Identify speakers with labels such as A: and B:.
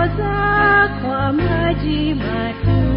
A: Rosa, kwa maji matumizi